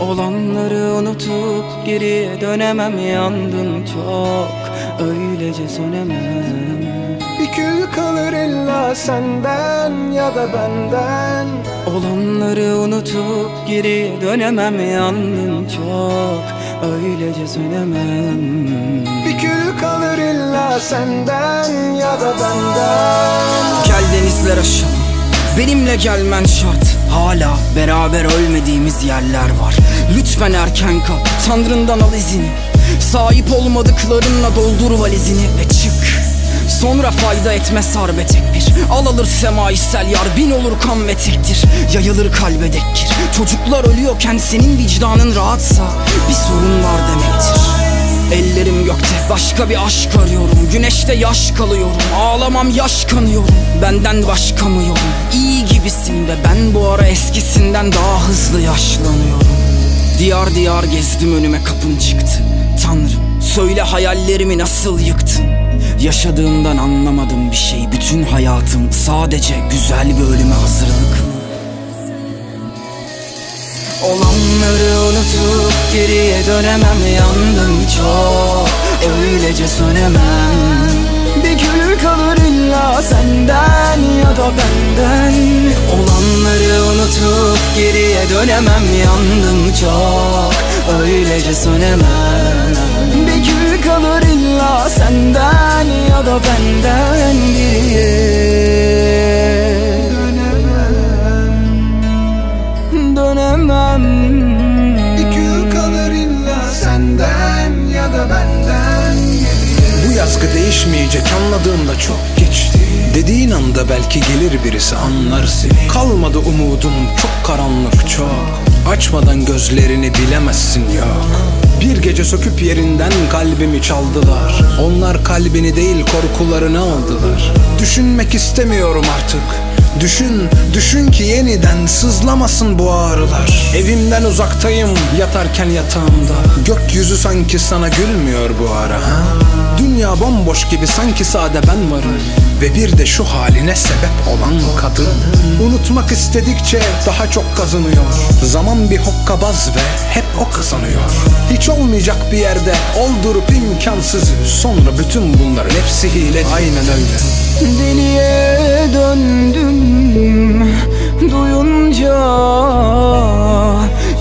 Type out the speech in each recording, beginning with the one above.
Olanları unutup geriye dönemem Yandım çok. Öylece sönemem. Bir kül kalır illa senden ya da benden. Olanları unutup geriye dönemem Yandım çok. Öylece sönemem. Bir kül kalır illa senden ya da benden. Gel denizler aşalım Benimle gelmen şart. Hala beraber ölmediğimiz yerler var. Lütfen erken kal. Tanrından al izini. Sahip olmadıklarınla doldur valizini ve çık. Sonra fayda etmez harbe tek bir Al alır semayı sel yar. Bin olur kan ve tektir. Yayılır kalbe dekkir. Çocuklar ölüyorken senin vicdanın rahatsa Bir sorun var demektir. Ellerim gökte başka bir aşk arıyorum. Güneşte yaş kalıyorum. Ağlamam yaş kanıyorum. Benden başka mı yolun İyi gibisin de ben bu ara eskisinden daha hızlı yaşlanıyorum. Diyar diyar gezdim önüme kapın çıktı. Tanrım söyle hayallerimi nasıl yıktın? Yaşadığımdan anlamadım bir şey. Bütün hayatım sadece güzel bir ölüme hazırlık. Mı? Olanları unutup geriye dönemem. Yandım çok öylece sönemem Bir gül kalır illa senden ya da benden. Olanları unutup geriye dönemem. Yandım çok öylece sönemem Bir gül kalır illa senden ya da benden. Geriye yazgı değişmeyecek anladığımda çok geçti. Dediğin anda belki gelir birisi anlar seni. Kalmadı umudum çok karanlık çok. Açmadan gözlerini bilemezsin yok. Bir gece söküp yerinden kalbimi çaldılar. Onlar kalbini değil korkularını aldılar. Düşünmek istemiyorum artık Düşün, düşün ki yeniden sızlamasın bu ağrılar. Evimden uzaktayım yatarken yatağımda. Gökyüzü sanki sana gülmüyor bu ara ha? Dünya bomboş gibi sanki sade ben varım. Ve bir de şu haline sebep olan kadın. Unutmak istedikçe daha çok kazanıyor. Zaman bir hokkabaz ve hep o kazanıyor. Hiç olmayacak bir yerde oldurup imkansızı Sonra bütün bunların hepsi hile. Aynen öyle Deliye döndüm duyunca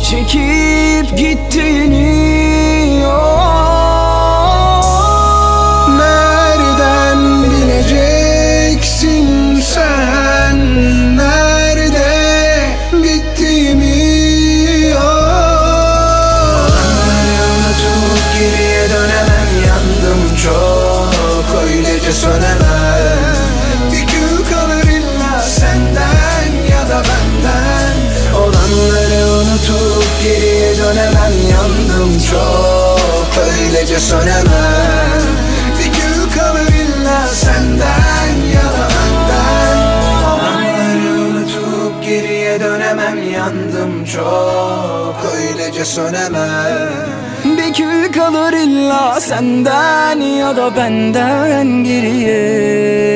Çekip gittiğini Nereden bileceksin sen? Nerede bittiğimi Onları unutup geriye dönemem Yandım çok öylece sönemem çok öylece sönemem Bir gün illa senden ya da benden Olanları unutup geriye dönemem Yandım çok öylece sönemem Bir kül kalır illa senden ya da benden geriye